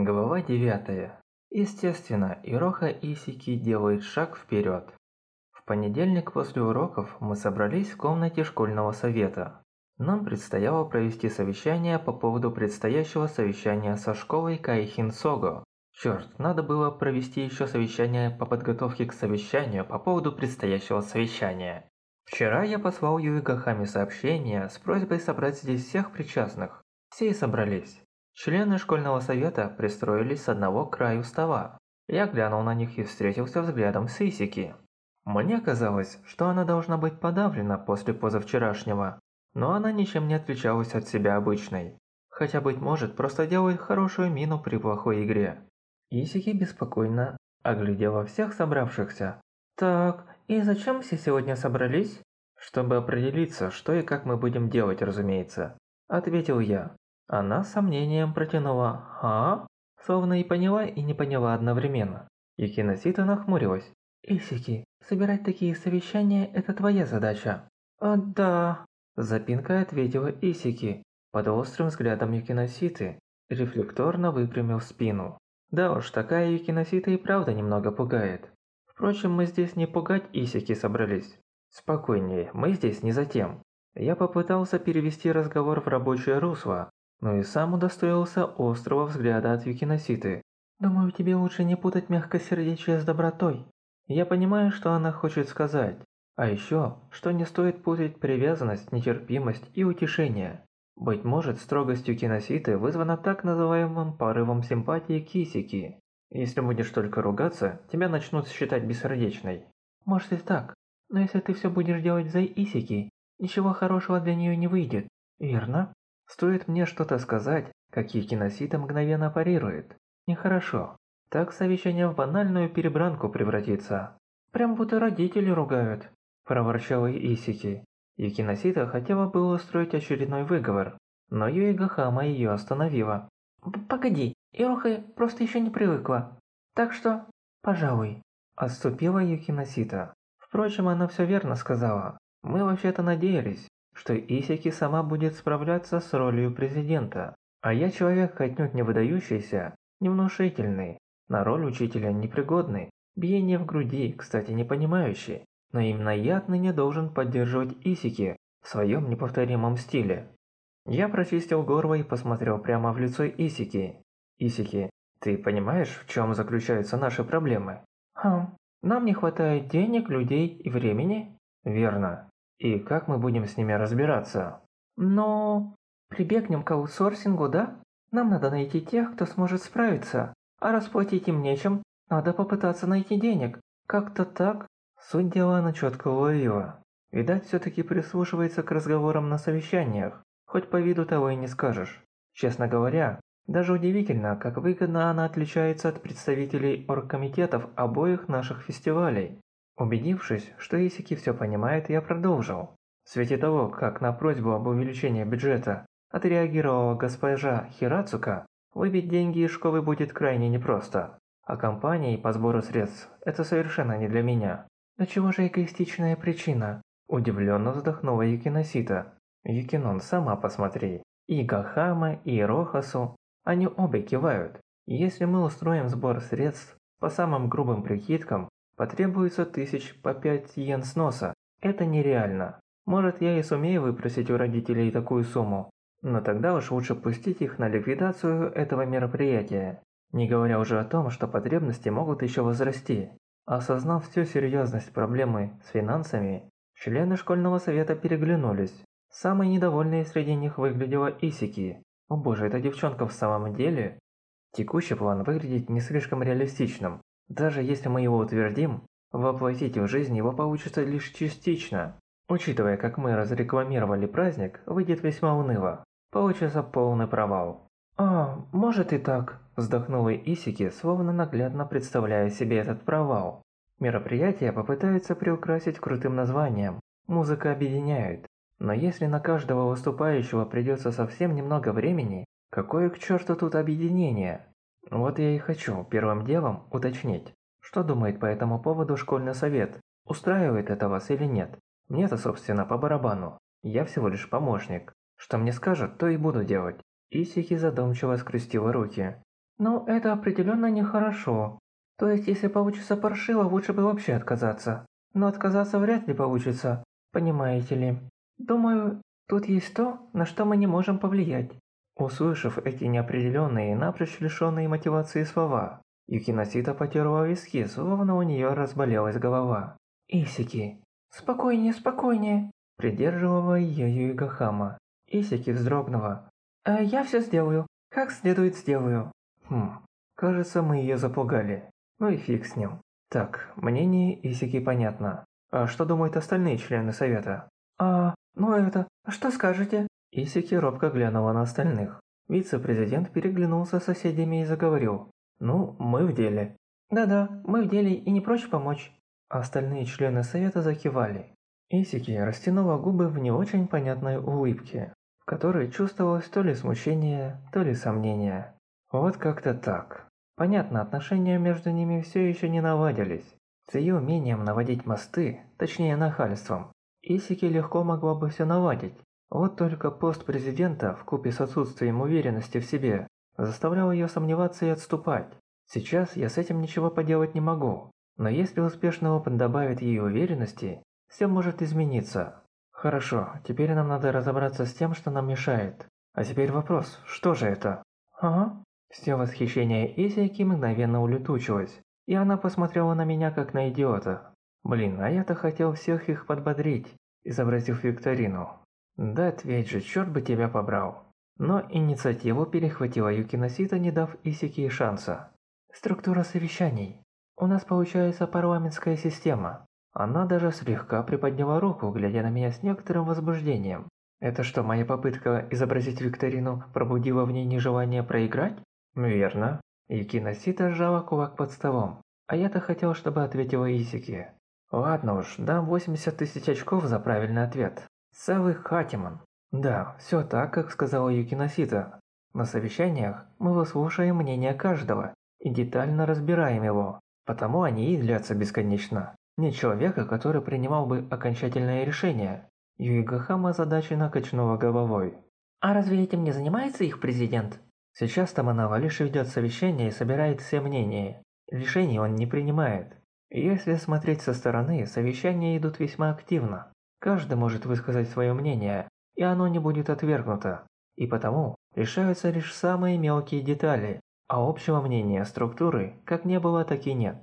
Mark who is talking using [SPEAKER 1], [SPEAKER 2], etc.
[SPEAKER 1] Глава 9. Естественно, Ироха Исики делает шаг вперед. В понедельник после уроков мы собрались в комнате школьного совета. Нам предстояло провести совещание по поводу предстоящего совещания со школой Кайхин Сого. Черт, надо было провести еще совещание по подготовке к совещанию по поводу предстоящего совещания. Вчера я послал Юигахами сообщение с просьбой собрать здесь всех причастных. Все и собрались. Члены школьного совета пристроились с одного краю стола. Я глянул на них и встретился взглядом с Исики. Мне казалось, что она должна быть подавлена после позавчерашнего, но она ничем не отличалась от себя обычной. Хотя, быть может, просто делает хорошую мину при плохой игре. Исики беспокойно оглядела всех собравшихся. «Так, и зачем все сегодня собрались?» «Чтобы определиться, что и как мы будем делать, разумеется», – ответил я. Она с сомнением протянула «А?», словно и поняла, и не поняла одновременно. И Киносита нахмурилась. «Исики, собирать такие совещания – это твоя задача». «А, да», – запинкой ответила Исики, под острым взглядом Юкиноситы, рефлекторно выпрямил спину. Да уж, такая Юкиносита и правда немного пугает. Впрочем, мы здесь не пугать Исики собрались. Спокойнее, мы здесь не за тем. Я попытался перевести разговор в рабочее русло, но и сам удостоился острого взгляда от Юкиноситы. «Думаю, тебе лучше не путать мягкосердечие с добротой. Я понимаю, что она хочет сказать. А еще, что не стоит путать привязанность, нетерпимость и утешение. Быть может, строгость Юкиноситы вызвана так называемым порывом симпатии Кисики. Если будешь только ругаться, тебя начнут считать бессердечной. Может и так, но если ты все будешь делать за Исики, ничего хорошего для нее не выйдет, верно? Стоит мне что-то сказать, как Якиносита мгновенно парирует. Нехорошо. Так совещание в банальную перебранку превратится. Прям будто родители ругают, проворчала Исики. Якиносита хотела было устроить очередной выговор, но Юигахама ее остановила. «Погоди, Ироха просто еще не привыкла. Так что, пожалуй». Отступила Юкиносита. Впрочем, она все верно сказала. Мы вообще-то надеялись, что Исики сама будет справляться с ролью президента. А я человек отнюдь не выдающийся, невнушительный, на роль учителя непригодный, биение в груди, кстати, не понимающий. Но именно я отныне должен поддерживать Исики в своем неповторимом стиле. Я прочистил горло и посмотрел прямо в лицо Исики. Исики, ты понимаешь, в чем заключаются наши проблемы? Хм, нам не хватает денег, людей и времени? Верно. И как мы будем с ними разбираться? Но... Прибегнем к аутсорсингу, да? Нам надо найти тех, кто сможет справиться. А расплатить им нечем, надо попытаться найти денег. Как-то так. Суть дела она четко уловила. Видать, все-таки прислушивается к разговорам на совещаниях. Хоть по виду того и не скажешь. Честно говоря, даже удивительно, как выгодно она отличается от представителей оргкомитетов обоих наших фестивалей. Убедившись, что Исики все понимает, я продолжил. В свете того, как на просьбу об увеличении бюджета отреагировала госпожа Хирацука, выбить деньги из школы будет крайне непросто. А компании по сбору средств – это совершенно не для меня. Но чего же эгоистичная причина? Удивленно вздохнула Юкиносита. Юкинон, сама посмотри. И Гахама, и Рохасу, они обе кивают. Если мы устроим сбор средств по самым грубым прикидкам, Потребуется тысяч по пять йен сноса. Это нереально. Может, я и сумею выпросить у родителей такую сумму, но тогда уж лучше пустить их на ликвидацию этого мероприятия. Не говоря уже о том, что потребности могут еще возрасти. Осознав всю серьезность проблемы с финансами, члены школьного совета переглянулись. Самой недовольной среди них выглядела Исики. О боже, эта девчонка в самом деле? Текущий план выглядит не слишком реалистичным. Даже если мы его утвердим, воплотить в жизнь его получится лишь частично. Учитывая, как мы разрекламировали праздник, выйдет весьма уныло. Получится полный провал. «А, может и так», – вздохнула Исики, словно наглядно представляя себе этот провал. Мероприятие попытаются приукрасить крутым названием «Музыка объединяет». Но если на каждого выступающего придется совсем немного времени, какое к черту тут объединение? Вот я и хочу первым делом уточнить, что думает по этому поводу школьный совет, устраивает это вас или нет. Мне-то, собственно, по барабану. Я всего лишь помощник. Что мне скажут, то и буду делать. Исики задумчиво скрестила руки. Ну, это определенно нехорошо. То есть, если получится паршиво, лучше бы вообще отказаться. Но отказаться вряд ли получится, понимаете ли. Думаю, тут есть то, на что мы не можем повлиять. Услышав эти неопределенные, напрочь лишенные мотивации слова, Юкиносита потерла виски, словно у нее разболелась голова. «Исики, спокойнее, спокойнее!» Придерживала ее Юигахама. Исики вздрогнула. «А я все сделаю, как следует сделаю». Хм, кажется, мы ее запугали. Ну и фиг с ним. Так, мнение Исики понятно. А что думают остальные члены совета? А, ну это, что скажете? Исики робко глянула на остальных. Вице-президент переглянулся с соседями и заговорил. «Ну, мы в деле». «Да-да, мы в деле и не прочь помочь». Остальные члены совета закивали. Исики растянула губы в не очень понятной улыбке, в которой чувствовалось то ли смущение, то ли сомнение. Вот как-то так. Понятно, отношения между ними все еще не наладились. С ее умением наводить мосты, точнее нахальством, Исики легко могла бы все наладить. Вот только пост президента, вкупе с отсутствием уверенности в себе, заставлял ее сомневаться и отступать. Сейчас я с этим ничего поделать не могу. Но если успешный опыт добавит ей уверенности, все может измениться. Хорошо, теперь нам надо разобраться с тем, что нам мешает. А теперь вопрос, что же это? Ага, все восхищение Исики мгновенно улетучилось, и она посмотрела на меня как на идиота. Блин, а я-то хотел всех их подбодрить, изобразив викторину. Да ответь же, черт бы тебя побрал. Но инициативу перехватила Юкиносита, не дав Исики шанса. Структура совещаний. У нас получается парламентская система. Она даже слегка приподняла руку, глядя на меня с некоторым возбуждением. Это что, моя попытка изобразить викторину пробудила в ней нежелание проиграть? «Верно». Юкиносита сжала кулак под столом. А я-то хотел, чтобы ответила Исики. Ладно уж, дам 80 тысяч очков за правильный ответ. Целый Хатиман. Да, все так, как сказала Юкиносита. На совещаниях мы выслушаем мнение каждого и детально разбираем его. Потому они и длятся бесконечно. Нет человека, который принимал бы окончательное решение. Юигахама озадаченно качнула головой. А разве этим не занимается их президент? Сейчас Таманава лишь ведет совещание и собирает все мнения. Решений он не принимает. Если смотреть со стороны, совещания идут весьма активно. Каждый может высказать свое мнение, и оно не будет отвергнуто. И потому решаются лишь самые мелкие детали, а общего мнения структуры как не было, так и нет.